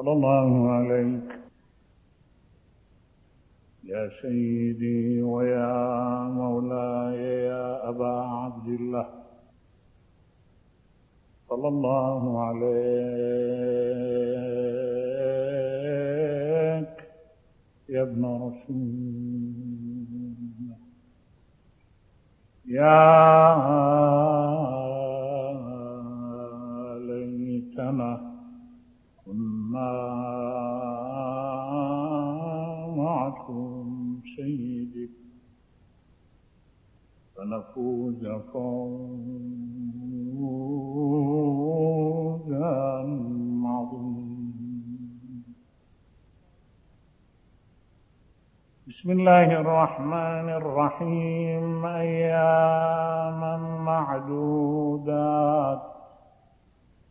صلى الله عليك. يا سيدي ويا مولاي يا أبا عبد الله. صلى الله عليك يا ابن رسول يا ليتنا معكم سيدي فنفوز فوزا عظيما. بسم الله الرحمن الرحيم. أياما معدودات.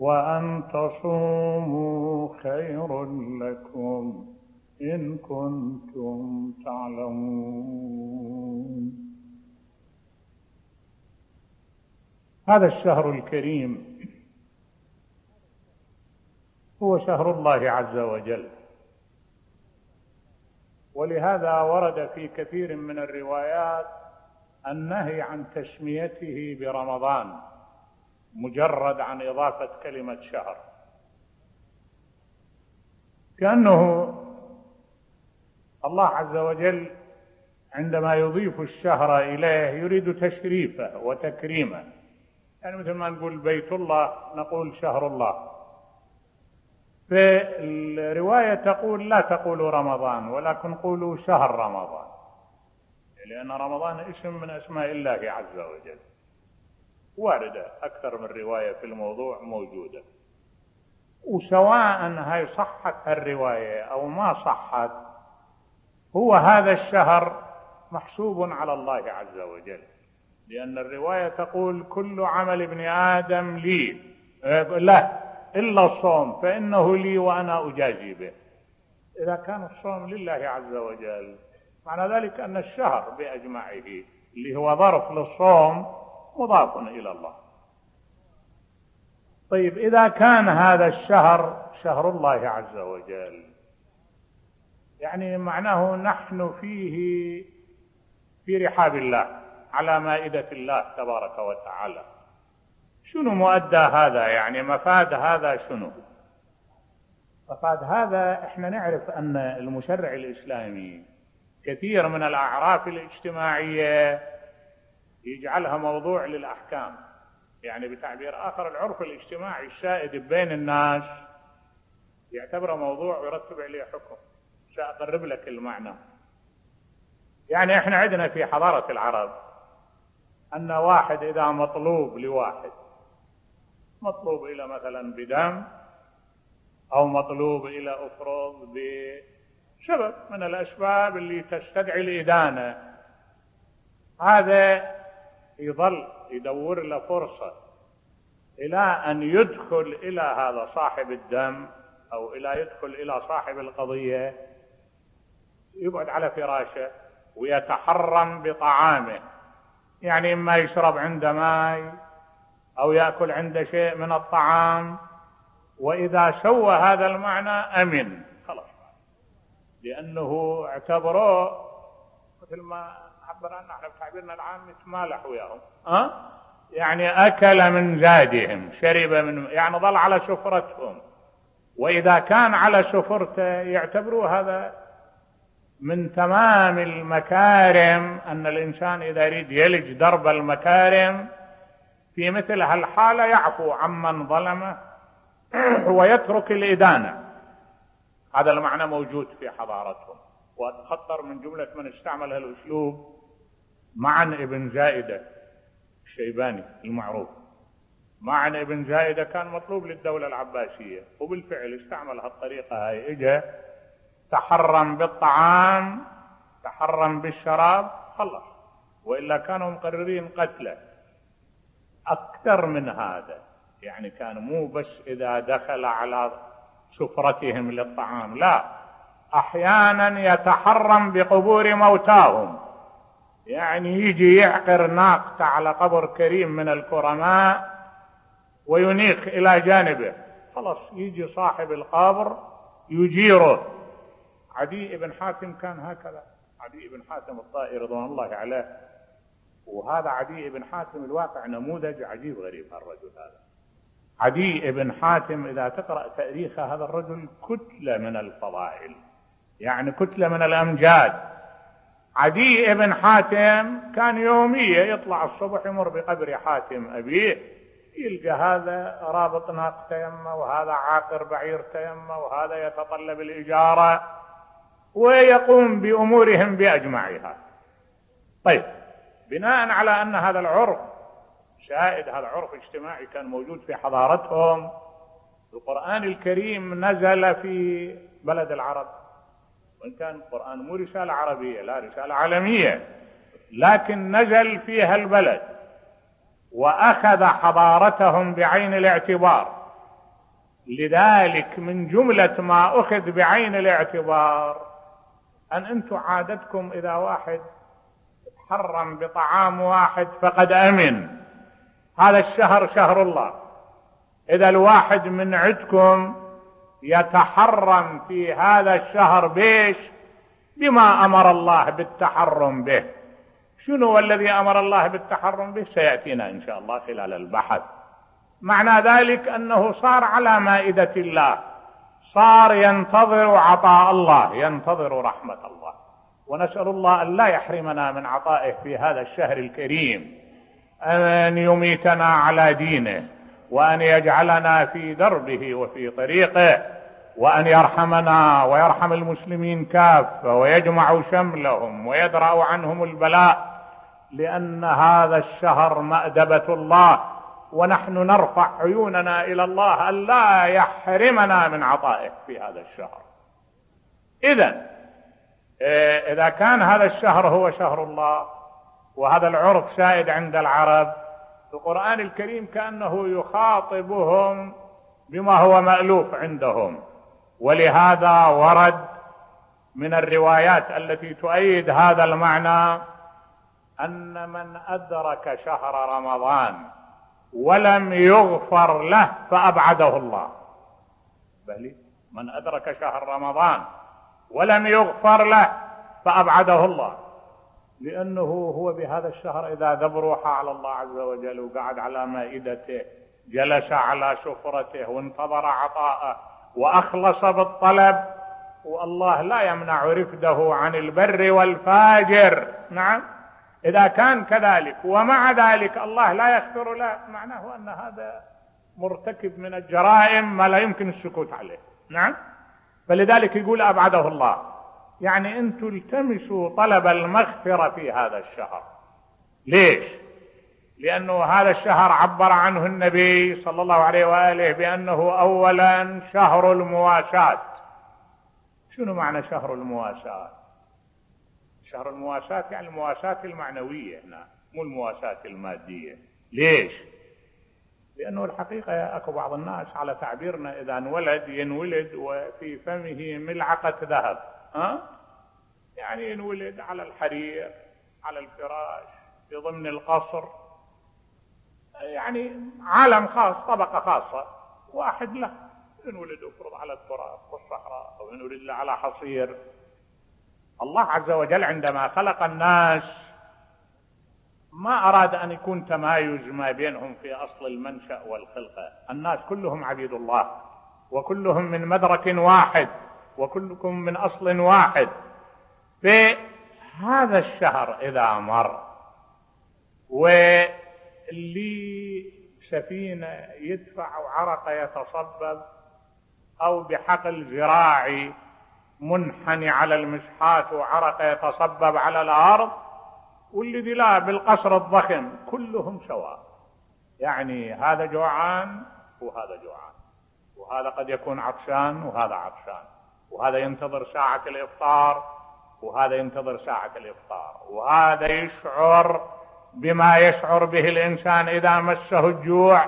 وأن تصوموا خير لكم إن كنتم تعلمون. هذا الشهر الكريم هو شهر الله عز وجل. ولهذا ورد في كثير من الروايات النهي عن تسميته برمضان. مجرد عن إضافة كلمة شهر. كأنه الله عز وجل عندما يضيف الشهر إليه يريد تشريفه وتكريمه. يعني مثل ما نقول بيت الله نقول شهر الله. في الرواية تقول لا تقولوا رمضان ولكن قولوا شهر رمضان. لأن رمضان اسم من أسماء الله عز وجل. واردة أكثر من رواية في الموضوع موجودة. وسواء هاي صحت الرواية أو ما صحت هو هذا الشهر محسوب على الله عز وجل. لأن الرواية تقول كل عمل ابن آدم لي. له إلا الصوم فإنه لي وأنا أجازي به. إذا كان الصوم لله عز وجل معنى ذلك أن الشهر بأجمعه اللي هو ظرف للصوم مضاف إلى الله. طيب إذا كان هذا الشهر شهر الله عز وجل يعني معناه نحن فيه في رحاب الله على مائدة الله تبارك وتعالى. شنو مؤدى هذا؟ يعني مفاد هذا شنو؟ مفاد هذا إحنا نعرف أن المشرع الإسلامي كثير من الأعراف الاجتماعية يجعلها موضوع للأحكام. يعني بتعبير آخر العرف الاجتماعي السائد بين الناس يعتبره موضوع ويرتب عليه حكم. سأقرب لك المعنى. يعني إحنا عندنا في حضارة العرب أن واحد إذا مطلوب لواحد مطلوب إلى مثلا بدم أو مطلوب إلى افرض بسبب من الأسباب اللي تستدعي الإدانة. هذا يظل يدور له فرصة إلى أن يدخل إلى هذا صاحب الدم أو إلى يدخل إلى صاحب القضية يقعد على فراشه ويتحرم بطعامه. يعني إما يشرب عنده ماء أو يأكل عنده شيء من الطعام وإذا سوى هذا المعنى أمن. خلاص. لأنه اعتبروه مثل ما عنه إحنا بتعبيرنا العام يتمالح وياهم. أه؟ يعني أكل من زادهم شرب من يعني ظل على سفرتهم وإذا كان على سفرته يعتبروا هذا من تمام المكارم أن الإنسان إذا يريد يلج درب المكارم في مثل هالحالة يعفو عمن ظلمه ويترك الإدانة. هذا المعنى موجود في حضارتهم. وأتخطر من جملة من استعمل هالأسلوب. معا ابن زائدة الشيباني المعروف. مع ان ابن زايدة كان مطلوب للدولة العباسية وبالفعل استعمل هالطريقة هاي إجا تحرم بالطعام تحرم بالشراب خلص. وإلا كانوا مقررين قتله. أكثر من هذا يعني كان مو بس إذا دخل على سفرتهم للطعام لا. أحيانا يتحرم بقبور موتاهم. يعني يجي يعقر ناقته على قبر كريم من الكرماء وينيخ إلى جانبه. خلاص يجي صاحب القبر يجيره. عدي بن حاتم كان هكذا. عدي بن حاتم الطائي رضوان الله عليه. وهذا عدي بن حاتم الواقع نموذج عجيب غريب هالرجل هذا. عدي بن حاتم إذا تقرأ تاريخ هذا الرجل كتلة من الفضائل يعني كتلة من الأمجاد. عدي بن حاتم كان يوميا يطلع الصبح يمر بقبر حاتم أبيه يلقى هذا رابط ناقته يمه وهذا عاقر بعير يمه وهذا يتطلب الإجارة ويقوم بأمورهم بأجمعها. طيب بناء على أن هذا العرف شاهد هذا عرف اجتماعي كان موجود في حضارتهم القرآن الكريم نزل في بلد العرب. وإن كان القرآن مو رسالة عربية لا رسالة عالمية. لكن نزل فيها البلد وأخذ حضارتهم بعين الاعتبار. لذلك من جملة ما أخذ بعين الاعتبار أن أنتم عادتكم إذا واحد تحرم بطعام واحد فقد أمن. هذا الشهر شهر الله. إذا الواحد من عندكم يتحرم في هذا الشهر بيش؟ بما أمر الله بالتحرم به. شنو الذي أمر الله بالتحرم به؟ سيأتينا إن شاء الله خلال البحث. معنى ذلك أنه صار على مائدة الله. صار ينتظر عطاء الله ينتظر رحمة الله. ونسأل الله أن لا يحرمنا من عطائه في هذا الشهر الكريم. أن يميتنا على دينه. وأن يجعلنا في دربه وفي طريقه وأن يرحمنا ويرحم المسلمين كافة ويجمع شملهم ويدرأ عنهم البلاء لأن هذا الشهر مأدبة الله ونحن نرفع عيوننا إلى الله أن لا يحرمنا من عطائه في هذا الشهر. اذا إيه، إذا كان هذا الشهر هو شهر الله وهذا العرف سائد عند العرب القرآن الكريم كأنه يخاطبهم بما هو مألوف عندهم. ولهذا ورد من الروايات التي تؤيد هذا المعنى أن من أدرك شهر رمضان ولم يغفر له فأبعده الله. بل من أدرك شهر رمضان ولم يغفر له فأبعده الله. لأنه هو بهذا الشهر إذا ذب روحه على الله عز وجل وقعد على مائدته جلس على شفرته وانتظر عطاءه وأخلص بالطلب والله لا يمنع رفده عن البر والفاجر. نعم؟ إذا كان كذلك ومع ذلك الله لا يغفر له. معناه أن هذا مرتكب من الجرائم ما لا يمكن السكوت عليه. نعم؟ فلذلك يقول أبعده الله. يعني أنتم التمسوا طلب المغفرة في هذا الشهر. ليش؟ لأنه هذا الشهر عبر عنه النبي صلى الله عليه وآله بأنه أولا شهر المواساة. شنو معنى شهر المواساة؟ شهر المواساة يعني المواساة المعنوية هنا مو المواساة المادية. ليش؟ لأنه الحقيقة أكو بعض الناس على تعبيرنا إذا انولد ينولد وفي فمه ملعقة ذهب. ها؟ يعني ينولد على الحرير على الفراش في ضمن القصر. يعني عالم خاص طبقة خاصة. واحد له. ينولد يفرض على التراب والصحراء أو ينولد له على حصير. الله عز وجل عندما خلق الناس ما أراد أن يكون تمايز ما بينهم في أصل المنشأ والخلقة. الناس كلهم عبيد الله وكلهم من مدرك واحد. وكلكم من أصل واحد. في هذا الشهر إذا مر واللي سفينة يدفع وعرق يتصبب أو بحقل زراعي منحني على المسحات وعرق يتصبب على الأرض والذي لا بالقصر الضخم كلهم سواء. يعني هذا جوعان وهذا جوعان وهذا قد يكون عطشان وهذا عطشان. وهذا ينتظر ساعة الإفطار وهذا ينتظر ساعة الإفطار وهذا يشعر بما يشعر به الإنسان إذا مسه الجوع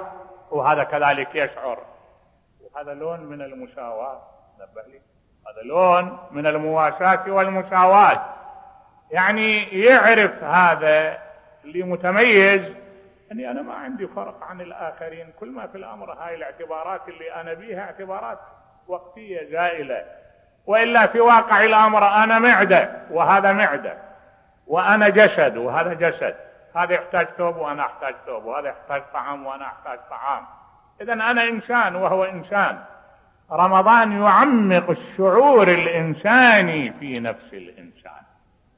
وهذا كذلك يشعر. وهذا لون من المساواة نبه لي. هذا لون من المواساة والمساواة. يعني يعرف هذا اللي متميز اني أنا ما عندي فرق عن الآخرين. كل ما في الأمر هاي الاعتبارات اللي أنا بيها اعتبارات وقتية زائلة. وإلا في واقع الأمر أنا معدة وهذا معدة وأنا جسد وهذا جسد. هذا يحتاج ثوب وأنا أحتاج ثوب وهذا يحتاج طعام وأنا أحتاج طعام. اذا أنا إنسان وهو إنسان. رمضان يعمق الشعور الإنساني في نفس الإنسان.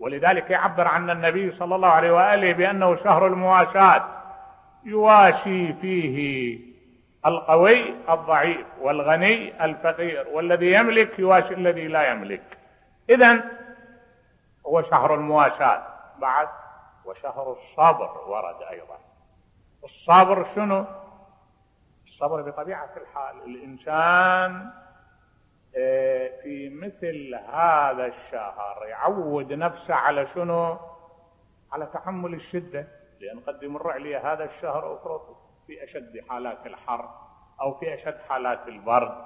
ولذلك يعبر عن النبي صلى الله عليه وآله بأنه شهر المواساة. يواشي فيه القوي الضعيف والغني الفقير والذي يملك يواشي الذي لا يملك. اذا هو شهر المواساه بعد وشهر الصبر ورد أيضا. الصبر شنو؟ الصبر بطبيعة الحال الإنسان آه، في مثل هذا الشهر يعود نفسه على شنو؟ على تحمل الشدة. لأن قد يمر علي هذا الشهر افرض في أشد حالات الحر أو في أشد حالات البرد.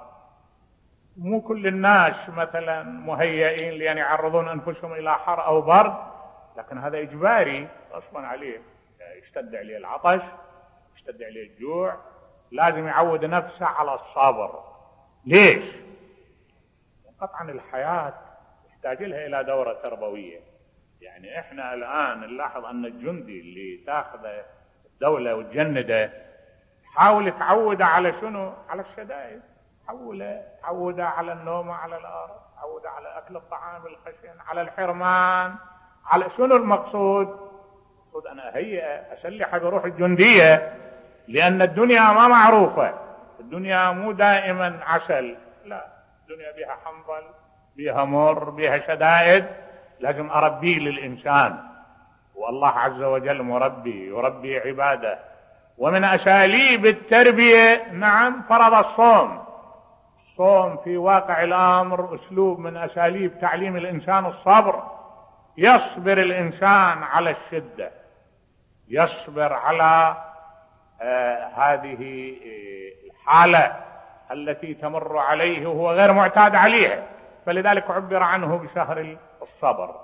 مو كل الناس مثلا مهيئين لأن يعرضون أنفسهم إلى حر أو برد لكن هذا إجباري غصبا عليه. يشتد عليه العطش يشتد عليه الجوع لازم يعود نفسه على الصبر. ليش؟ قطعا الحياة يحتاج لها إلى دورة تربوية. يعني إحنا الآن نلاحظ أن الجندي اللي تاخذه الدولة وتجنده حاول تعوده على شنو؟ على الشدائد. حوله عوده على النوم على الأرض عوده على أكل الطعام الخشن على الحرمان. على شنو المقصود؟ المقصود أنا اهيئه اسلحه بروح الجندية لأن الدنيا ما معروفة. الدنيا مو دائما عسل. لا الدنيا بها حنظل بها مر بها شدائد. لازم أربيه للإنسان. والله عز وجل مربي يربي عباده. ومن أساليب التربية نعم فرض الصوم. الصوم في واقع الأمر أسلوب من أساليب تعليم الإنسان الصبر. يصبر الإنسان على الشدة. يصبر على آه هذه آه، الحالة التي تمر عليه وهو غير معتاد عليها. فلذلك عبر عنه بشهر الصبر.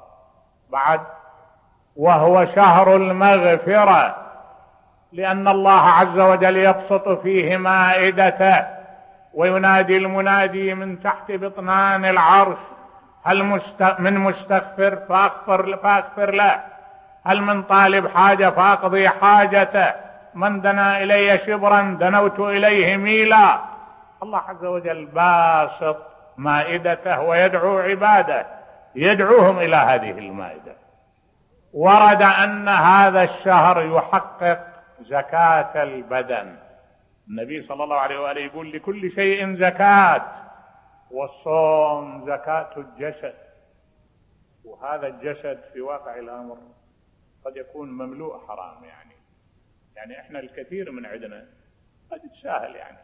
بعد وهو شهر المغفرة. لأن الله عز وجل يبسط فيه مائدته وينادي المنادي من تحت بطنان العرش. هل. من مستغفر فأغفر فأغفر له. هل من طالب حاجة فأقضي حاجته. من دنا إلي شبرا دنوت إليه ميلا. الله عز وجل باسط مائدته ويدعو عباده. يدعوهم إلى هذه المائدة. ورد أن هذا الشهر يحقق زكاة البدن. النبي صلى الله عليه وآله يقول لكل شيء زكاة والصوم زكاة الجسد. وهذا الجسد في واقع الأمر قد يكون مملوء حرام يعني. يعني إحنا الكثير من عندنا قد يتساهل يعني.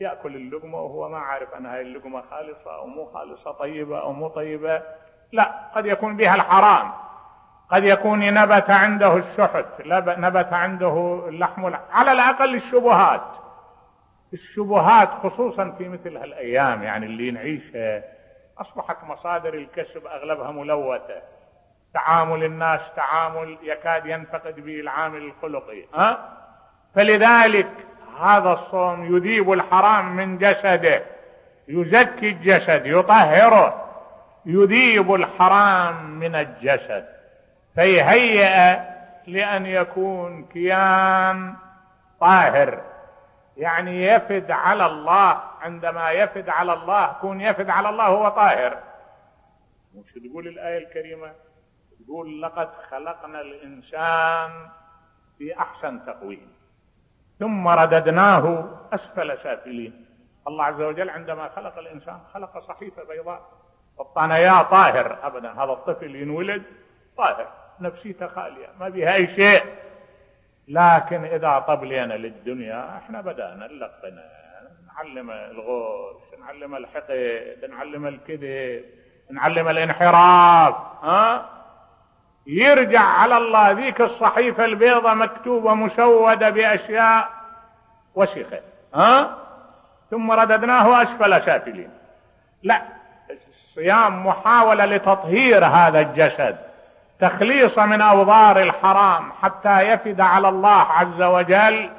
يأكل اللقمة وهو ما عارف أن هاي اللقمة خالصة أو مو خالصة طيبة أو مو طيبة. لا قد يكون بها الحرام. قد يكون نبت عنده الشحت نبت عنده اللحم على الأقل الشبهات. الشبهات خصوصا في مثل هالأيام يعني اللي نعيشها أصبحت مصادر الكسب أغلبها ملوثة. تعامل الناس تعامل يكاد ينفقد به العامل الخلقي ها؟ فلذلك هذا الصوم يذيب الحرام من جسده. يزكي الجسد يطهره. يذيب الحرام من الجسد. فيهيئ لأن يكون كيان طاهر. يعني يفد على الله عندما يفد على الله يكون يفد على الله هو طاهر. مش تقول الآية الكريمة تقول لقد خلقنا الإنسان في أحسن تقويم ثم رددناه أسفل سافلين. الله عز وجل عندما خلق الإنسان خلق صحيفة بيضاء الطنايا طاهر ابدا هذا الطفل ينولد طاهر. نفسيته خالية. ما بها اي شيء. لكن إذا طبلينا للدنيا إحنا بدأنا نلقنا. نعلم الغش نعلم الحقد نعلم الكذب نعلم الانحراف. ها؟ يرجع على الله. ذيك الصحيفة البيضة مكتوبة مسودة بأشياء وسخة. ها؟ ثم رددناه أسفل سافلين لا. الصيام محاولة لتطهير هذا الجسد. تخليص من أوضار الحرام حتى يفد على الله عز وجل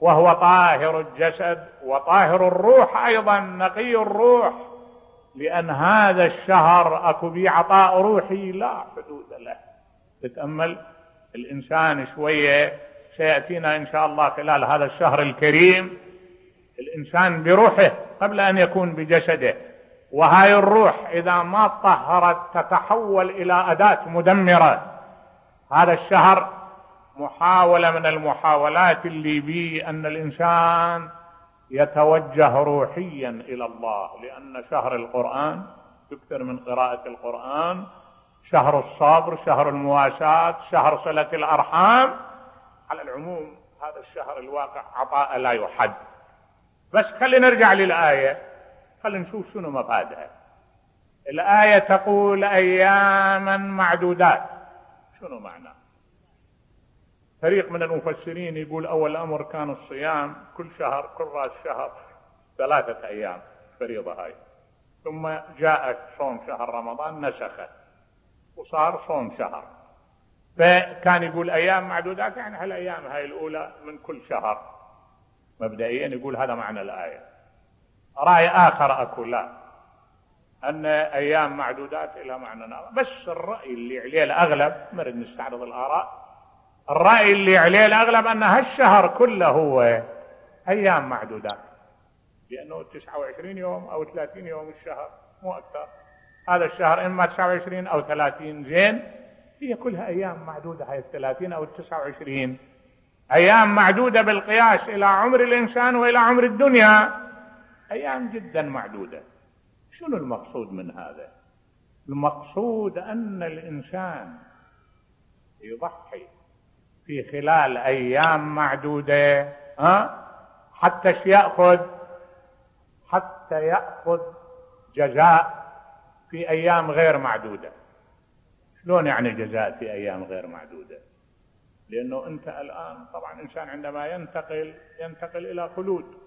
وهو طاهر الجسد وطاهر الروح أيضا نقي الروح. لأن هذا الشهر أكو به عطاء روحي لا حدود له. تتأمل؟ الإنسان شوية سيأتينا إن شاء الله خلال هذا الشهر الكريم. الإنسان بروحه قبل أن يكون بجسده. وهاي الروح إذا ما طهرت تتحول إلى أداة مدمرة. هذا الشهر محاولة من المحاولات اللي بي أن الإنسان يتوجه روحيا إلى الله لأن شهر القرآن تكثر من قراءة القرآن شهر الصبر شهر المواساة شهر صلة الأرحام. على العموم هذا الشهر الواقع عطاء لا يحد. بس خلينا نرجع للآية. خلينا نشوف شنو مفادها الآية تقول أياما معدودات. شنو معناه فريق من المفسرين يقول أول أمر كان الصيام كل شهر كل رأس شهر ثلاثة أيام فريضة هاي. ثم جاءت صوم شهر رمضان نسخت. وصار صوم شهر. فكان يقول أيام معدودات يعني هالأيام هاي الأولى من كل شهر. مبدئيا يقول هذا معنى الآية. رأي آخر أكو لا. أن أيام معدودات إلى معنى بس الرأي اللي عليه الأغلب نريد نستعرض الآراء. الرأي اللي عليه الأغلب أن هالشهر كله هو أيام معدودات. لأنه 29 يوم أو 30 يوم الشهر مو أكثر. هذا الشهر إما 29 أو 30 زين. هي كلها أيام معدودة هاي الثلاثين أو التسعة وعشرين. أيام معدودة بالقياس إلى عمر الإنسان وإلى عمر الدنيا. أيام جدا معدودة. شنو المقصود من هذا؟ المقصود أن الإنسان يضحي في خلال أيام معدودة ها؟ حتى يأخذ؟ حتى يأخذ جزاء في أيام غير معدودة. شلون يعني جزاء في أيام غير معدودة؟ لأنه أنت الآن طبعا إنسان عندما ينتقل ينتقل إلى خلود.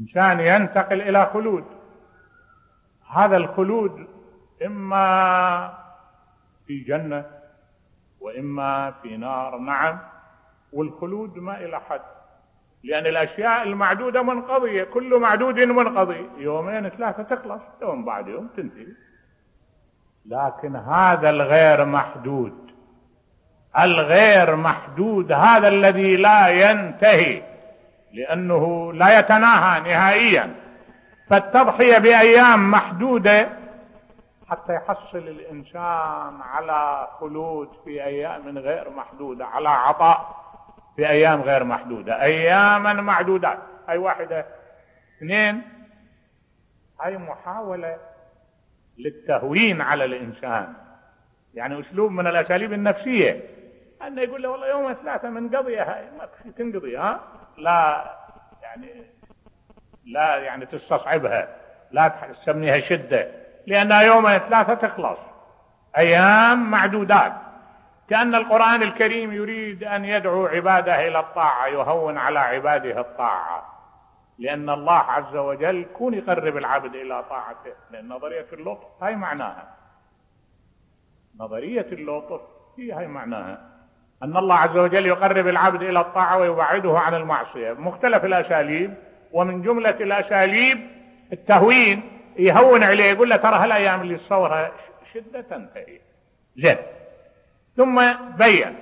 انسان ينتقل إلى خلود. هذا الخلود إما في جنة وإما في نار نعم. والخلود ما إلى حد لأن الأشياء المعدودة منقضية كل معدود منقضي. يومين ثلاثة تخلص يوم بعد يوم تنتهي. لكن هذا الغير محدود الغير محدود هذا الذي لا ينتهي. لأنه لا يتناهى نهائيا. فالتضحية بأيام محدودة حتى يحصل الإنسان على خلود في أيام غير محدودة على عطاء في أيام غير محدودة. اياما معدودات. هاي واحدة. اثنين هاي محاولة للتهوين على الإنسان. يعني أسلوب من الأساليب النفسية. أنه يقول له والله يوم ثلاثة من قضية هاي. ما تنقضي ها؟ لا يعني لا يعني تستصعبها. لا تسميها شدة. لأنها يوم ثلاثة تخلص. أيام معدودات. كأن القرآن الكريم يريد أن يدعو عباده إلى الطاعة يهون على عباده الطاعة. لأن الله عز وجل كون يقرب العبد إلى طاعته. لأن نظرية اللطف هاي معناها. نظرية اللطف هي هاي معناها. أن الله عز وجل يقرب العبد إلى الطاعة ويبعده عن المعصية. مختلف الأساليب ومن جملة الأساليب التهوين يهون عليه يقول له ترى هالأيام اللي تصورها شدة تنتهي. زين. ثم بين.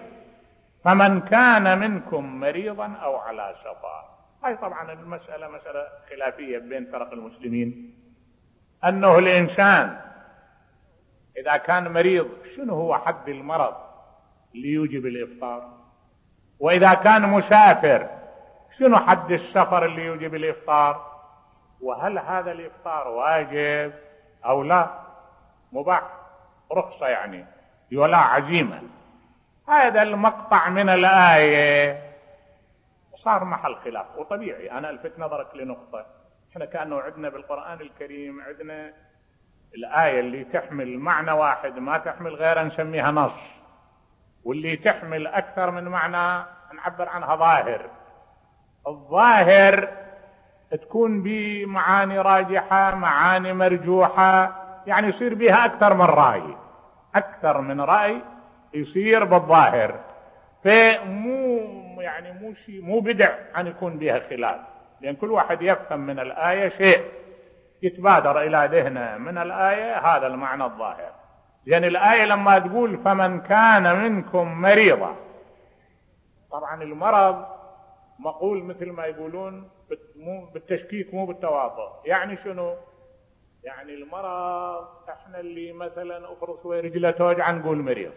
فمن كان منكم مريضا أو على سفر هاي طبعا المسألة مسألة خلافية بين فرق المسلمين. أنه الإنسان إذا كان مريض شنو هو حد المرض؟ اللي يوجب الإفطار. وإذا كان مسافر شنو حد السفر اللي يوجب الإفطار؟ وهل هذا الإفطار واجب أو لا؟ مباح رخصة يعني ولا عزيمة. هذا المقطع من الآية. صار محل خلاف وطبيعي أنا ألفت نظرك لنقطة. إحنا كأنه عندنا بالقرآن الكريم عندنا الآية اللي تحمل معنى واحد ما تحمل غيره نسميها نص. واللي تحمل أكثر من معنى نعبر عنها ظاهر. الظاهر تكون بمعاني راجحة معاني مرجوحة يعني يصير بها أكثر من رأي. أكثر من رأي يصير بالظاهر. فمو يعني مو شيء مو بدع أن يكون بها خلاف. لأن كل واحد يفهم من الآية شيء يتبادر إلى ذهنه. من الآية هذا المعنى الظاهر. لأن الآية لما تقول فمن كان منكم مريضا. طبعا المرض مقول مثل ما يقولون بالتشكيك مو بالتواطؤ يعني شنو؟ يعني المرض إحنا اللي مثلا افرض شوي رجلة توجع نقول مريض.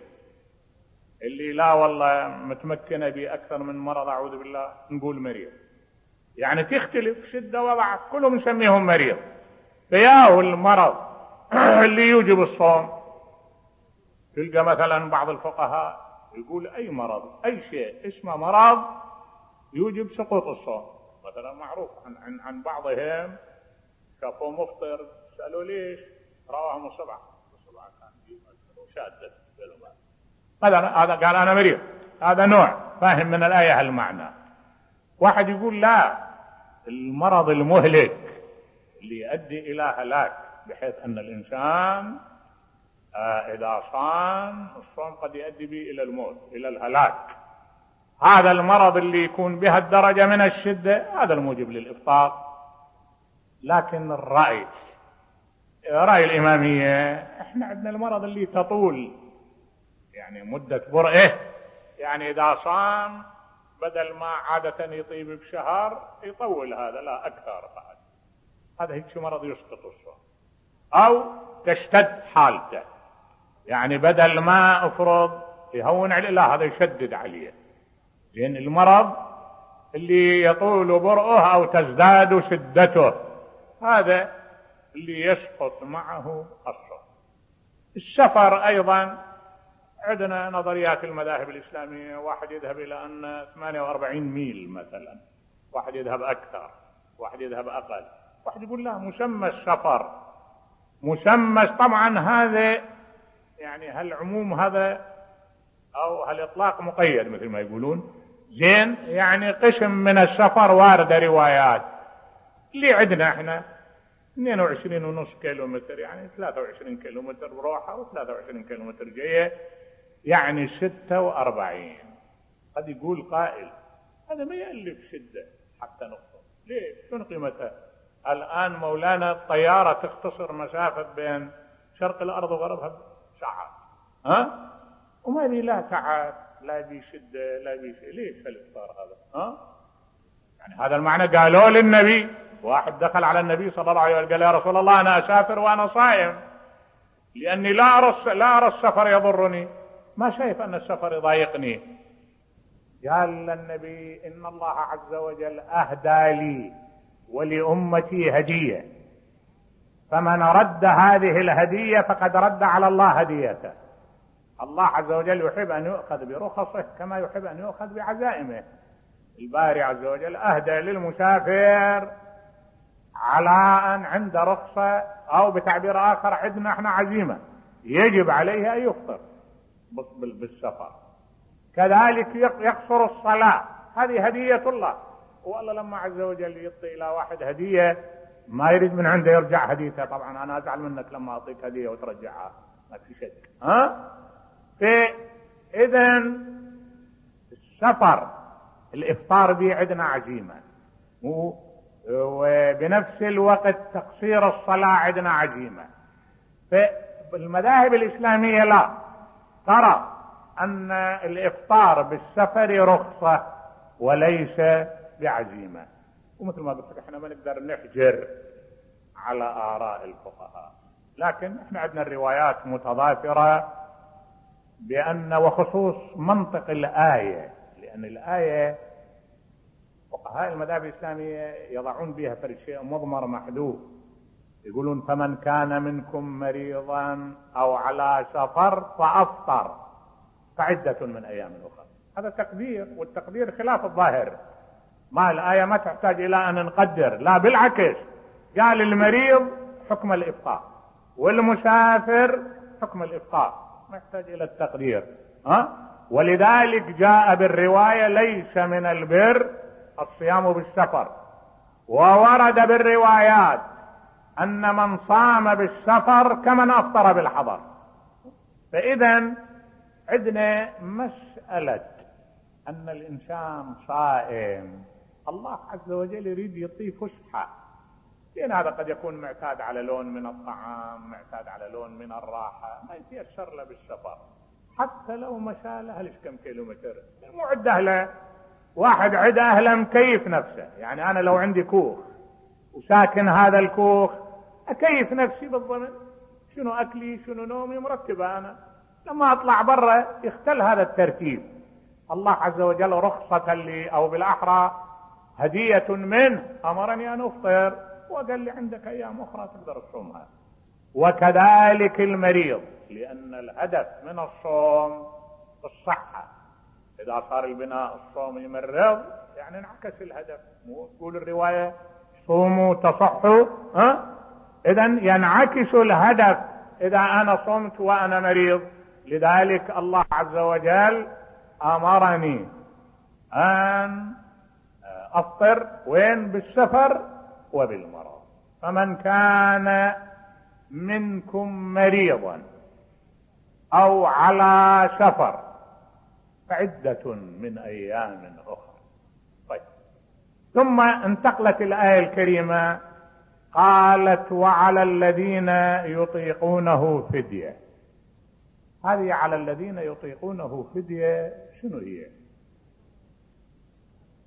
اللي لا والله متمكنة باكثر من مرض أعوذ بالله نقول مريض. يعني تختلف شدة وضعف كلهم نسميهم مريض. فياهو المرض اللي يوجب الصوم. تلقى مثلا بعض الفقهاء يقول أي مرض أي شيء اسمه مرض يوجب سقوط الصوم. مثلا معروف عن عن, عن بعضهم شافوه مفطر سالوا ليش؟ رواهم السبعة. السبعة كان شاده هذا هذا قال أنا مريض. هذا نوع فاهم من الآية المعنى. واحد يقول لا المرض المهلك اللي يؤدي إلى هلاك بحيث أن الإنسان إذا صام الصوم قد يؤدي به إلى الموت إلى الهلاك. هذا المرض اللي يكون بها الدرجة من الشدة هذا الموجب للإفطار. لكن الرأي رأي الإمامية إحنا عندنا المرض اللي تطول يعني مدة برئه. يعني إذا صام بدل ما عادة يطيب بشهر يطول هذا لا أكثر بعد. هذا هيك مرض يسقط الصوم. أو تشتد حالته. يعني بدل ما أفرض يهون عليه لا هذا يشدد عليه لأن المرض اللي يطول برؤه أو تزداد شدته هذا اللي يسقط معه الصوم السفر أيضا عندنا نظريات المذاهب الإسلامية واحد يذهب إلى أن 48 ميل مثلا واحد يذهب أكثر واحد يذهب أقل. واحد يقول لا مسمى السفر مسمى طبعا هذا يعني هالعموم هذا أو هالإطلاق مقيد مثل ما يقولون؟ زين يعني قسم من السفر واردة روايات. اللي عندنا إحنا 22 ونص كيلو متر يعني 23 كيلو متر بروحة و23 كيلو متر جاية يعني ستة وأربعين. قد يقول قائل. هذا ما يألف شدة حتى نقطة. ليه؟ شنو قيمتها؟ الآن مولانا الطيارة تختصر مسافة بين شرق الأرض وغربها ساعات. ها؟ وما بي لا تعب لا بي شدة لا بي شيء. ليش الإفطار هذا؟ ها؟ يعني هذا المعنى قالوا للنبي. واحد دخل على النبي صلى الله عليه وسلم قال يا رسول الله أنا أسافر وأنا صائم لأني لا أرى لا أرى السفر يضرني. ما شايف أن السفر يضايقني. قال النبي إن الله عز وجل أهدى لي ولأمتي هدية. فمن رد هذه الهدية فقد رد على الله هديته. الله عز وجل يحب أن يؤخذ برخصه كما يحب أن يؤخذ بعزائمه. الباري عز وجل أهدى للمسافر على أن عنده رخصة أو بتعبير آخر عندنا إحنا عزيمة. يجب عليه أن يفطر بالسفر. كذلك يقصر الصلاة. هذه هدية الله. والله لما عز وجل يعطي إلى واحد هدية ما يريد من عنده يرجع هديته طبعا أنا أزعل منك لما أعطيك هدية وترجعها. ما في شك. ها؟ فإذا السفر الإفطار به عندنا عزيمة وبنفس الوقت تقصير الصلاة عندنا عزيمة فالمذاهب الإسلامية لا. ترى أن الإفطار بالسفر رخصة وليس بعزيمة. ومثل ما قلت لك إحنا ما نقدر نحجر على آراء الفقهاء. لكن إحنا عندنا الروايات متضافرة بأن وخصوص منطق الآية لأن الآية فقهاء المذاهب الإسلامية يضعون بها فرد شيء مضمر محذوف. يقولون فمن كان منكم مريضا أو على سفر فأفطر. فعدة من أيام أخرى. هذا تقدير والتقدير خلاف الظاهر. ما الآية ما تحتاج إلى أن نقدر. لا بالعكس. قال المريض حكم الإفطار والمسافر حكم الإفطار ما يحتاج إلى التقدير ها؟ ولذلك جاء بالرواية ليس من البر الصيام بالسفر. وورد بالروايات أن من صام بالسفر كمن أفطر بالحضر. فإذا عندنا مسألة أن الإنسان صائم. الله عز وجل يريد يعطيه فسحة. لأن هذا قد يكون معتاد على لون من الطعام معتاد على لون من الراحة. ما يتيسر له بالسفر حتى لو مشى له كم كيلو متر؟ مو عد أهله. واحد عد أهله مكيف نفسه. يعني أنا لو عندي كوخ وساكن هذا الكوخ أكيف نفسي بالضمن. شنو أكلي؟ شنو نومي؟ مرتبة أنا. لما أطلع برا يختل هذا الترتيب. الله عز وجل رخصة لي أو بالأحرى هدية منه. أمرني أن أفطر. وقال لي عندك أيام أخرى تقدر تصومها. وكذلك المريض. لأن الهدف من الصوم الصحة. إذا صار البناء الصوم يمرض يعني انعكس الهدف. مو تقول الرواية صوموا تصحوا ها؟ إذا ينعكس الهدف. إذا أنا صمت وأنا مريض. لذلك الله عز وجل أمرني أن أفطر وين بالسفر وبالمرض. فمن كان منكم مريضا أو على سفر فعدة من أيام أخرى. طيب. ثم انتقلت الآية الكريمة قالت وعلى الذين يطيقونه فدية. هذه على الذين يطيقونه فدية شنو هي؟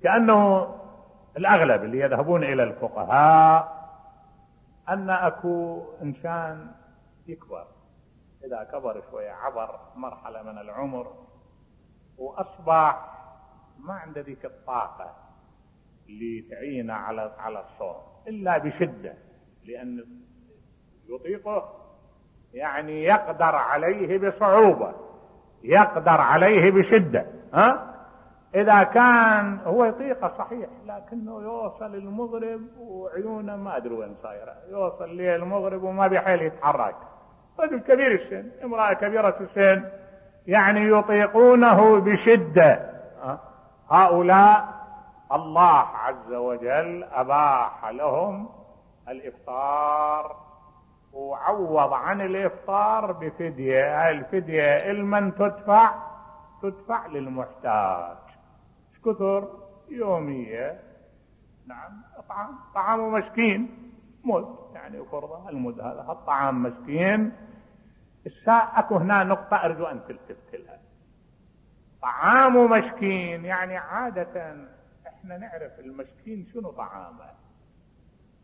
كأنه الأغلب اللي يذهبون إلى الفقهاء أن أكو إنسان يكبر. إذا كبر شوية عبر مرحلة من العمر وأصبح ما عنده ذيك الطاقة اللي تعينه على على الصوم إلا بشدة لأن يطيقه يعني يقدر عليه بصعوبة يقدر عليه بشدة ها؟ إذا كان هو يطيقه صحيح لكنه يوصل المغرب وعيونه ما أدري وين صايرة. يوصل لي المغرب وما بحيل يتحرك. رجل كبير السن امرأة كبيرة السن يعني يطيقونه بشدة. هؤلاء الله عز وجل أباح لهم الإفطار وعوض عن الإفطار بفدية الفدية إلمن تدفع تدفع للمحتاج. كثر يومية. نعم طعام طعام مسكين. مد يعني فرضة المد هذا الطعام مسكين. الساعة أكو هنا نقطة أرجو أن تلتفت لها طعام مسكين يعني عادة إحنا نعرف المسكين شنو طعامه.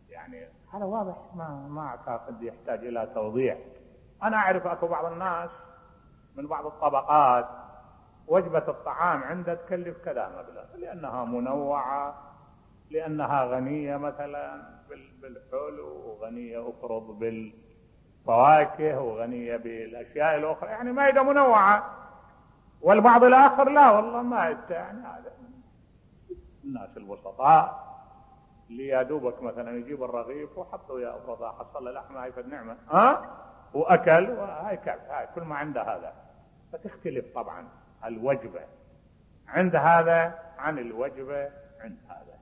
يعني هذا واضح ما ما أعتقد يحتاج إلى توضيح. أنا أعرف أكو بعض الناس من بعض الطبقات وجبة الطعام عنده تكلف كذا مبلغ لأنها منوعة لأنها غنية مثلا بالحلو وغنية أفرض بالفواكه وغنية بالأشياء الأخرى. يعني مائدة منوعة. والبعض الآخر لا والله ما يعني هذا الناس البسطاء اللي يا دوبك مثلا يجيب الرغيف وحطوا يا أفرض حصل لحمة هاي نعمه ها؟ وأكل وهاي كيف هاي كل ما عنده هذا. فتختلف طبعا. الوجبة عند هذا عن الوجبة عند هذا.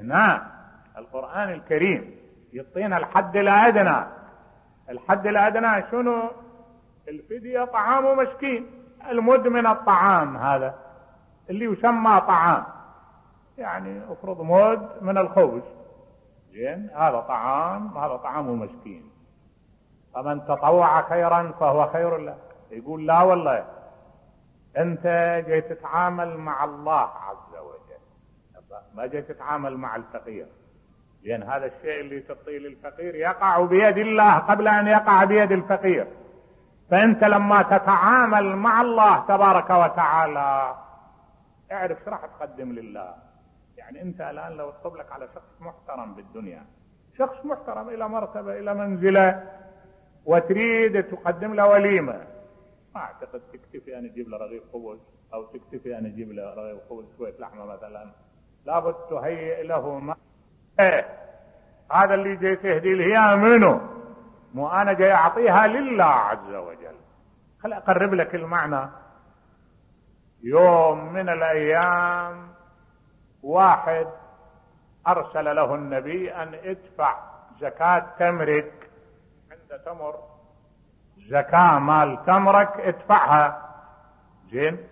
هنا القرآن الكريم يعطينا الحد الأدنى. الحد الأدنى شنو؟ الفدية طعام مسكين. المد من الطعام هذا اللي يسمى طعام. يعني افرض مد من الخبز. زين هذا طعام هذا طعام مسكين. فمن تطوع خيرا فهو خير له. يقول لا والله. أنت جاي تتعامل مع الله عز وجل. ما جاي تتعامل مع الفقير. لأن هذا الشيء اللي تعطيه للفقير يقع بيد الله قبل أن يقع بيد الفقير. فأنت لما تتعامل مع الله تبارك وتعالى اعرف إيش راح تقدم لله. يعني أنت الآن لو تطب لك على شخص محترم بالدنيا شخص محترم إلى مرتبة إلى منزلة وتريد تقدم له وليمة ما أعتقد تكتفي أن تجيب له رغيف خبز أو تكتفي أن تجيب له رغيف خبز شوية لحمة مثلا. لابد تهيئ له ما إيه. هذا اللي جاي تهدي له إياه منه. مو أنا جاي أعطيها لله عز وجل. خل أقرب لك المعنى. يوم من الأيام واحد أرسل له النبي أن ادفع زكاة تمرك عند تمر. زكاة مال تمرك ادفعها. زين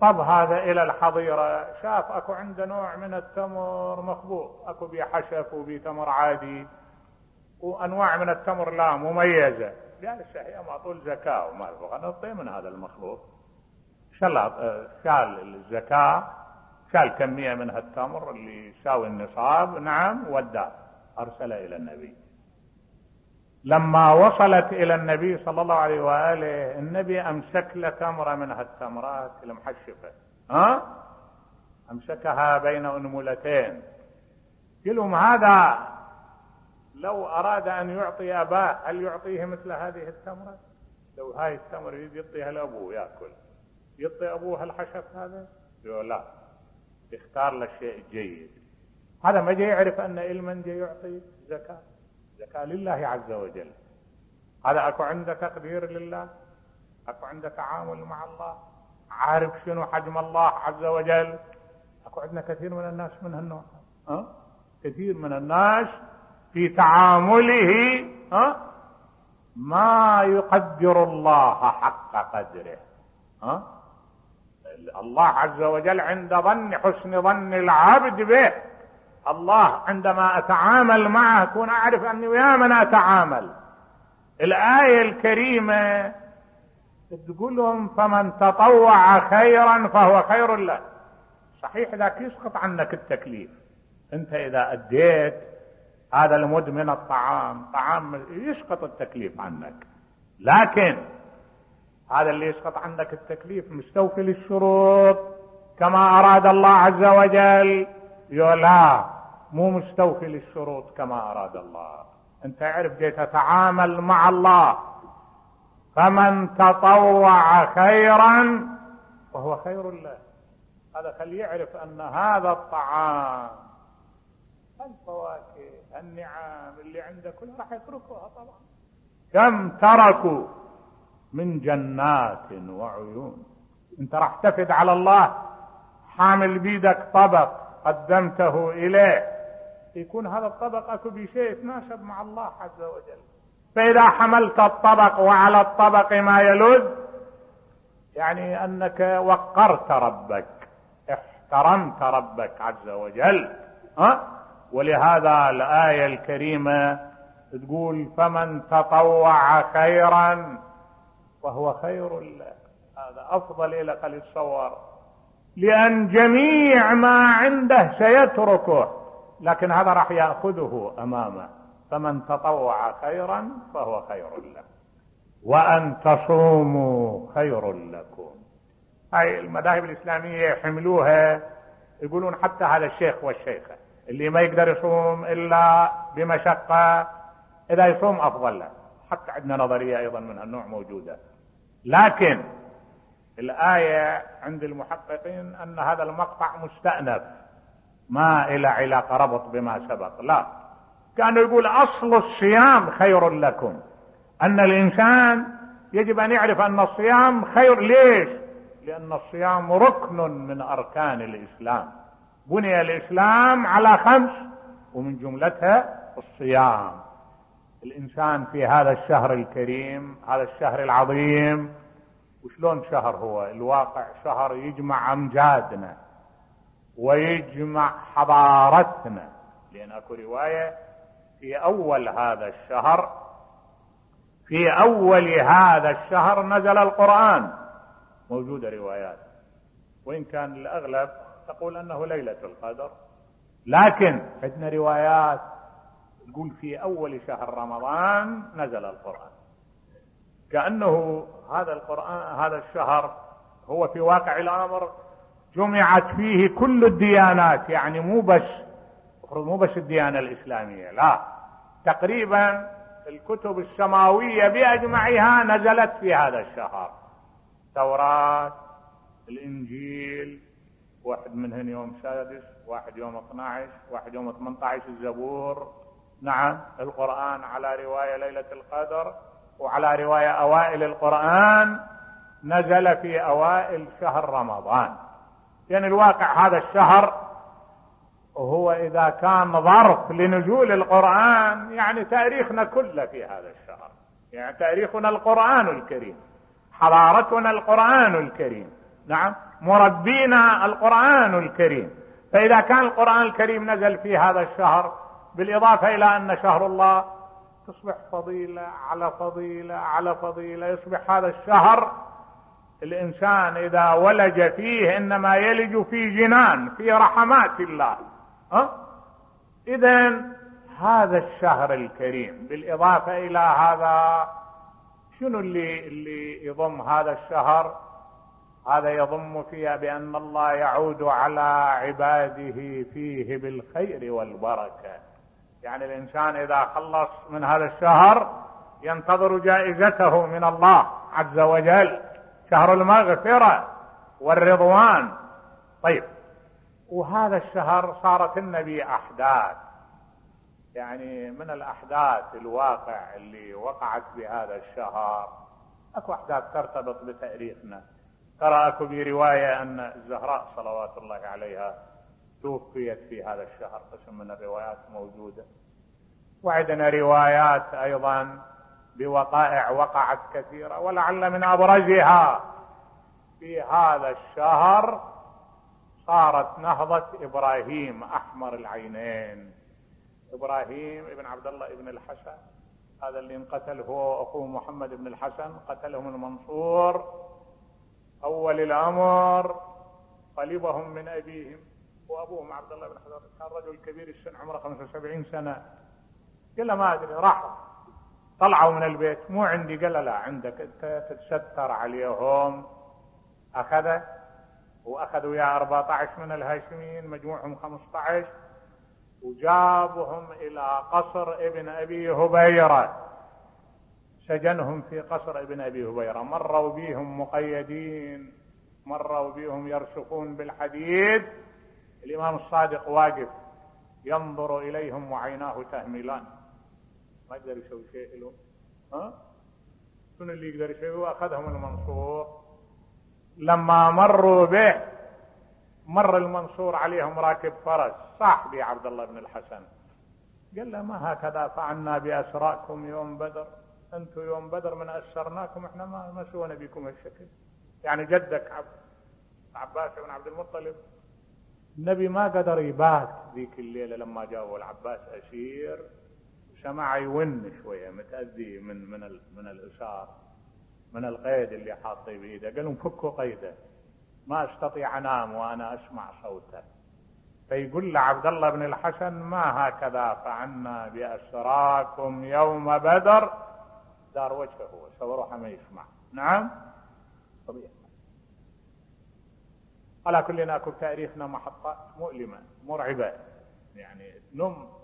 طب هذا إلى الحظيرة. شاف أكو عنده نوع من التمر مخبوط. أكو بيه حشف وبيه تمر عادي. وأنواع من التمر لا مميزة. قال الشهية ما طول زكاة وما نعطيه من هذا المخلوط شال شال الزكاة شال كمية من هالتمر اللي يساوي النصاب. نعم وداه. ارسل إلى النبي. لما وصلت إلى النبي صلى الله عليه وآله النبي أمسك له تمره من هالتمرات المحشفه ها؟ أمسكها بين أنملتين. قلهم هذا لو أراد أن يعطي أباه هل يعطيه مثل هذه التمره لو هاي التمر يريد يعطيها لأبوه يأكل. يعطي أبوه الحشف هذا؟ يقول لا. يختار له شيء جيد. هذا ما جاي يعرف أن إلمن جاي يعطي زكاة. زكاة لله عز وجل. هذا أكو عنده تقدير لله؟ أكو عنده تعامل مع الله؟ عارف شنو حجم الله عز وجل؟ أكو عندنا كثير من الناس من هالنوع. ها؟ كثير من الناس في تعامله ها؟ ما يقدر الله حق قدره ها؟ الله عز وجل عند ظن حسن ظن العبد به. الله عندما أتعامل معه أكون أعرف أني ويا من أتعامل. الآية الكريمة تقول لهم فمن تطوع خيرا فهو خير له. صحيح ذاك يسقط عنك التكليف. أنت إذا أديت هذا المد من الطعام طعام يسقط التكليف عنك. لكن هذا اللي يسقط عندك التكليف مستوفي للشروط كما أراد الله عز وجل. يقول لا مو مستوفي للشروط كما أراد الله. أنت عرف جيت تتعامل مع الله. فمن تطوع خيرا فهو خير له. هذا خليه يعرف أن هذا الطعام الفواكه النعام اللي عنده كلها راح يتركوها طبعا. كم تركوا؟ من جنات وعيون. أنت راح تفد على الله حامل بيدك طبق قدمته إليه. يكون هذا الطبق أكو بشيء يتناسب مع الله عز وجل. فإذا حملت الطبق وعلى الطبق ما يلذ يعني أنك وقرت ربك احترمت ربك عز وجل. ها؟ ولهذا الآية الكريمة تقول فمن تطوع خيرا فهو خير له. هذا أفضل لك للصور لأن جميع ما عنده سيتركه. لكن هذا راح يأخذه امامه فمن تطوع خيرا فهو خير له وأن تصوموا خير لكم. هاي المذاهب الإسلامية يحملوها يقولون حتى هذا الشيخ والشيخة اللي ما يقدر يصوم إلا بمشقة إذا يصوم أفضل. له حتى عندنا نظرية أيضا من هالنوع موجودة. لكن الآية عند المحققين أن هذا المقطع مستأنف. ما إلى علاقة ربط بما سبق. لا. كانوا يقول أصل الصيام خير لكم. أن الإنسان يجب أن يعرف أن الصيام خير. ليش؟ لأن الصيام ركن من أركان الإسلام. بني الإسلام على خمس ومن جملتها الصيام. الإنسان في هذا الشهر الكريم هذا الشهر العظيم وشلون شهر هو؟ الواقع شهر يجمع أمجادنا. ويجمع حضارتنا. لأن أكو رواية في أول هذا الشهر في أول هذا الشهر نزل القرآن. موجودة روايات. وإن كان الاغلب تقول أنه ليلة القدر. لكن عندنا روايات تقول في أول شهر رمضان نزل القرآن. كأنه هذا القرآن هذا الشهر هو في واقع الأمر جمعت فيه كل الديانات يعني مو بس مو بس الديانة الإسلامية لا. تقريبا الكتب السماوية بأجمعها نزلت في هذا الشهر. التوراة الإنجيل واحد منهن يوم سادس واحد يوم 12 واحد يوم 18 الزبور. نعم القرآن على رواية ليلة القدر وعلى رواية أوائل القرآن نزل في أوائل شهر رمضان. يعني الواقع هذا الشهر وهو إذا كان ظرف لنزول القرآن يعني تاريخنا كله في هذا الشهر. يعني تاريخنا القرآن الكريم حضارتنا القرآن الكريم. نعم مربينا القرآن الكريم. فإذا كان القرآن الكريم نزل في هذا الشهر بالإضافة إلى أن شهر الله تصبح فضيلة على فضيلة على فضيلة يصبح هذا الشهر الإنسان إذا ولج فيه إنما يلج في جنان في رحمات الله. أه؟ إذا هذا الشهر الكريم بالإضافة إلى هذا شنو اللي اللي يضم هذا الشهر؟ هذا يضم فيها بأن الله يعود على عباده فيه بالخير والبركة. يعني الإنسان إذا خلص من هذا الشهر ينتظر جائزته من الله عز وجل. شهر المغفرة والرضوان. طيب. وهذا الشهر صارت النبي أحداث. يعني من الأحداث الواقع اللي وقعت بهذا الشهر. أكو أحداث ترتبط بتأريخنا. ترى أكو برواية أن الزهراء صلوات الله عليها توفيت في هذا الشهر قسم من الروايات موجودة. وعندنا روايات أيضا بوقائع وقعت كثيرة ولعل من أبرزها. في هذا الشهر صارت نهضة إبراهيم أحمر العينين. إبراهيم ابن عبد الله ابن الحسن هذا اللي انقتل هو أخوه محمد بن الحسن قتلهم المنصور. أول الأمر قلبهم من أبيهم. وأبوهم عبد الله بن حسن كان رجل كبير السن عمره 75 سنة. قال ما أدري راحوا طلعوا من البيت. مو عندي قال لا عندك. انت تتستر عليهم. اخذ واخذوا وياه 14 من الهاشميين مجموعهم 15 وجابهم إلى قصر ابن أبي هبيرة. سجنهم في قصر ابن أبي هبيرة. مروا بهم مقيدين. مروا بهم يرسخون بالحديد. الإمام الصادق واقف. ينظر إليهم وعيناه تهملان. ما يقدر يسوي شيء له ها؟ شنو اللي يقدر يسوي؟ أخذهم المنصور. لما مروا به مر المنصور عليهم راكب فرس صاحبي عبد الله بن الحسن. قال له ما هكذا فعلنا بأسراكم يوم بدر؟ أنتم يوم بدر من أسرناكم إحنا ما ما سوينا بكم هالشكل يعني جدك عبد عباس بن عبد المطلب. النبي ما قدر يبات ذيك الليلة لما جاءوا العباس أسير. سمع يون شوية متأذي من من من الإسار من القيد اللي حاطه بإيده. قال لهم فكوا قيده. ما أستطيع أنام وأنا أسمع صوته. فيقول لعبد الله بن الحسن ما هكذا فعلنا بأسراكم يوم بدر؟ دار وجهه سوى روحه ما يسمع. نعم؟ طبيعي. على كل تاريخنا محطات مؤلمة مرعبة. يعني نم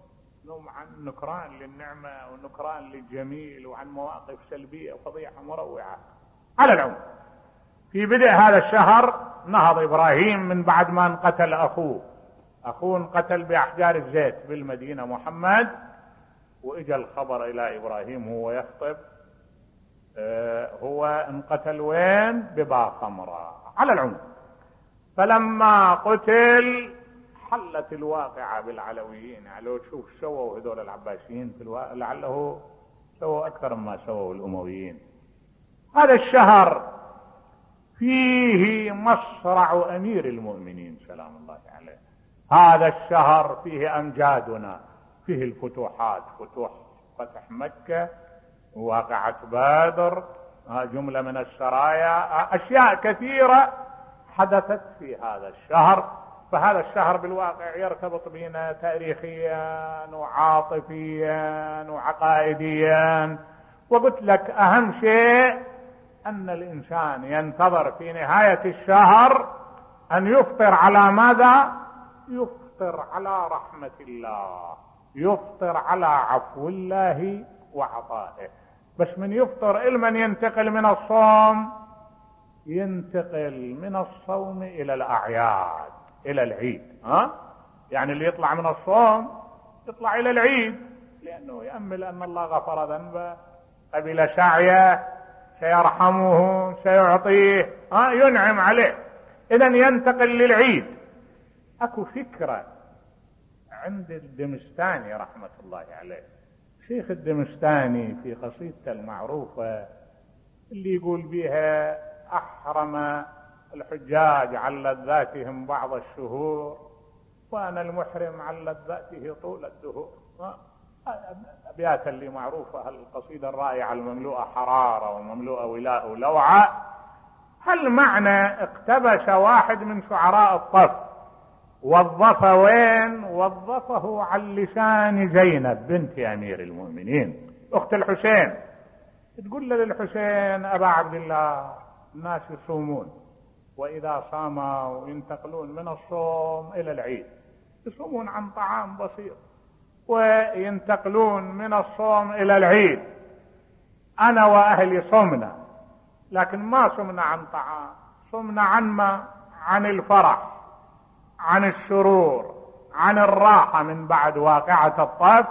نم عن نكران للنعمة ونكران للجميل وعن مواقف سلبية وفضيحة مروعة. على العموم في بدء هذا الشهر نهض إبراهيم من بعد ما انقتل أخوه. أخوه انقتل بأحجار الزيت بالمدينة محمد وإجا الخبر إلى إبراهيم وهو يخطب. آه هو انقتل وين؟ بباخمرة على العموم فلما قتل حلت الواقعة بالعلويين. يعني لو تشوف سووا هذول العباسيين في الواقع لعله سووا أكثر مما سووا الأمويين. هذا الشهر فيه مصرع أمير المؤمنين سلام الله عليه. هذا الشهر فيه أمجادنا فيه الفتوحات فتوح فتح مكة واقعة بدر جملة من السرايا أشياء كثيرة حدثت في هذا الشهر. فهذا الشهر بالواقع يرتبط بنا تاريخيا وعاطفيا وعقائديا. وقلت لك أهم شيء أن الإنسان ينتظر في نهاية الشهر أن يفطر على ماذا؟ يفطر على رحمة الله. يفطر على عفو الله وعطائه. بس من يفطر من ينتقل من الصوم ينتقل من الصوم إلى الأعياد. إلى العيد ها؟ يعني اللي يطلع من الصوم يطلع إلى العيد لأنه يأمل أن الله غفر ذنبه قبل سعيه سيرحمه سيعطيه ها؟ ينعم عليه. اذا ينتقل للعيد. أكو فكرة عند الدمستاني رحمة الله عليه. شيخ الدمستاني في قصيدته المعروفة اللي يقول بها أحرم الحجاج عن لذاتهم بعض الشهور وأنا المحرم عن لذاته طول الدهور. ابيات اللي معروفة القصيدة الرائعة المملوءة حرارة والمملوءه ولاء ولوعة. هل معنى اقتبس واحد من شعراء الطف؟ وظفه وين؟ وظفه عن لسان زينب بنت أمير المؤمنين. أخت الحسين تقول للحسين أبا عبد الله الناس يصومون. وإذا صاموا ينتقلون من الصوم إلى العيد. يصومون عن طعام بسيط. وينتقلون من الصوم إلى العيد. أنا وأهلي صمنا. لكن ما صمنا عن طعام. صمنا عن ما؟ عن الفرح. عن السرور عن الراحة من بعد واقعة الطف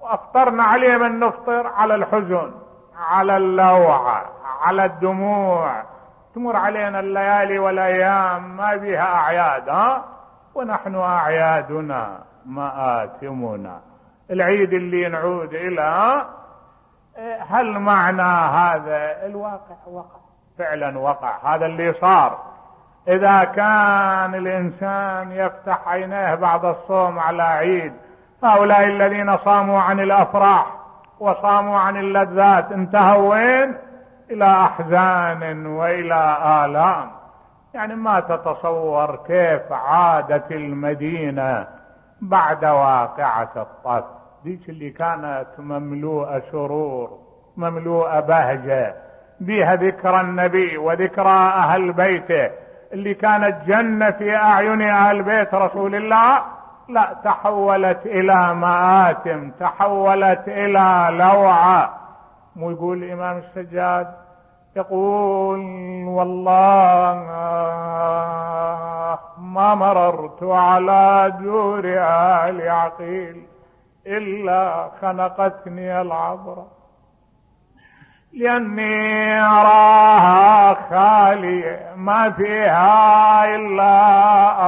وأفطرنا عليه من نفطر على الحزن على اللوعة على الدموع تمر علينا الليالي والأيام ما بها أعياد ها؟ ونحن أعيادنا مآتمنا العيد اللي نعود إلى هل معنى هذا؟ الواقع وقع فعلا وقع هذا اللي صار. إذا كان الإنسان يفتح عينيه بعد الصوم على عيد هؤلاء الذين صاموا عن الأفراح وصاموا عن اللذات انتهوا وين؟ إلى أحزان وإلى آلام. يعني ما تتصور كيف عادت المدينة بعد واقعة الطف. ذيك اللي كانت مملوءة سرور مملوءة بهجة. بها ذكر النبي وذكرى أهل بيته. اللي كانت جنة في أعين أهل بيت رسول الله لا تحولت إلى مآتم تحولت إلى لوعة. مو يقول الإمام السجاد يقول والله ما مررت على دور آل عقيل إلا خنقتني العبرة لأني أراها خالية ما فيها إلا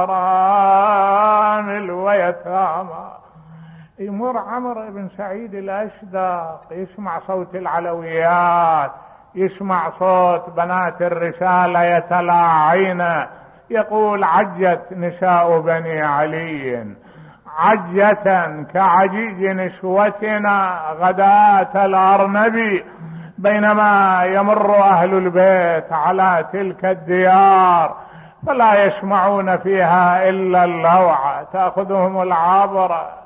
أرامل ويتامى يمر عمرو بن سعيد الأشدق يسمع صوت العلويات يسمع صوت بنات الرسالة يتلاعين. يقول عجت نساء بني علي. عجة كعجيج نسوتنا غداة الأرنب بينما يمر أهل البيت على تلك الديار فلا يسمعون فيها إلا اللوعة تأخذهم العبرة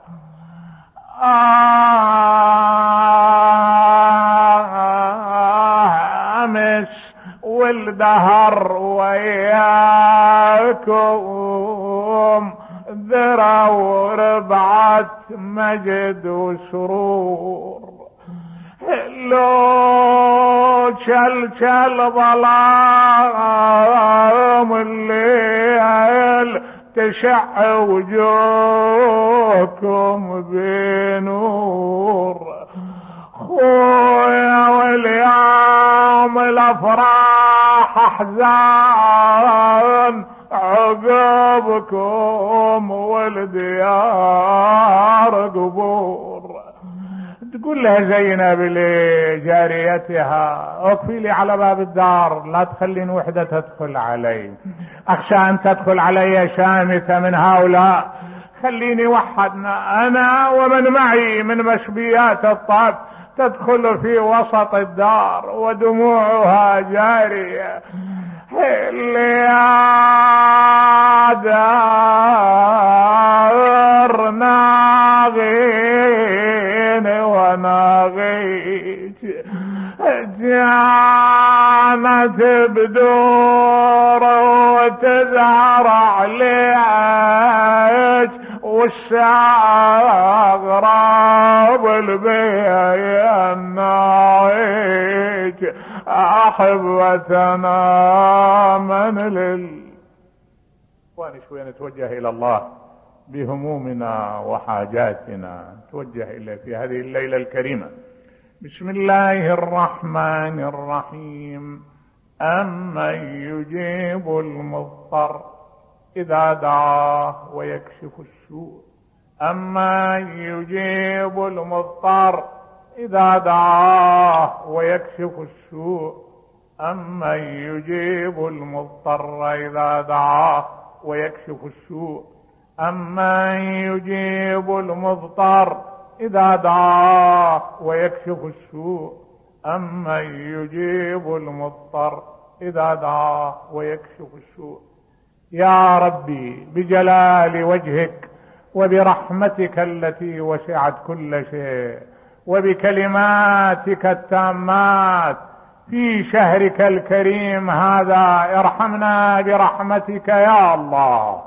أمس والدهر وياكم ذرى وربعة مجد وسرور. لو شل شل ظلام الليل تشع وجوهكم بنور خويا واليوم الأفراح أحزان عقبكم والديار قبور تقول لها زينب لجاريتها اكفي لي على باب الدار لا تخلين وحدة تدخل علي. أخشى أن تدخل علي شامتة من هؤلاء. خليني وحدنا أنا ومن معي من مشبيات الطب تدخل في وسط الدار ودموعها جارية. اللي جانت بدور وتزهر عليك والساغراب البيع النايج أحبتنا من لل وأنا شوي نتوجه إلى الله بهمومنا وحاجاتنا. توجه إليه في هذه الليلة الكريمة. بسم الله الرحمن الرحيم. أمن يجيب المضطر إذا دعاه ويكشف السوء. أمن يجيب المضطر إذا دعاه ويكشف السوء أمن يجيب المضطر إذا دعاه ويكشف السوء. أمن يجيب المضطر إذا دعاه ويكشف السوء. أمن يجيب المضطر إذا دعاه ويكشف السوء. يا ربي بجلال وجهك وبرحمتك التي وسعت كل شيء وبكلماتك التامات في شهرك الكريم هذا ارحمنا برحمتك يا الله.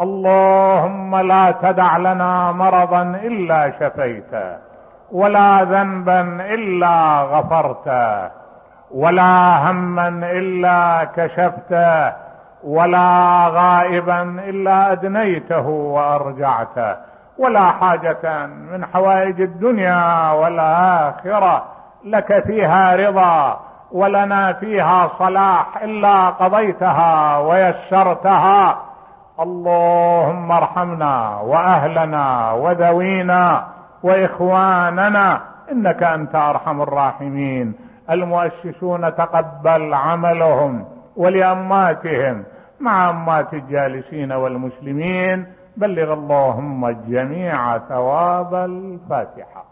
اللهم لا تدع لنا مرضا إلا شفيته ولا ذنبا إلا غفرته ولا هما إلا كشفته ولا غائبا إلا أدنيته وأرجعته. ولا حاجة من حوائج الدنيا والآخرة لك فيها رضا ولنا فيها صلاح إلا قضيتها ويسرتها. اللهم ارحمنا وأهلنا وذوينا وإخواننا إنك أنت أرحم الراحمين. المؤسسون تقبل عملهم ولاماتهم مع امات الجالسين والمسلمين. بلغ اللهم الجميع ثواب الفاتحة.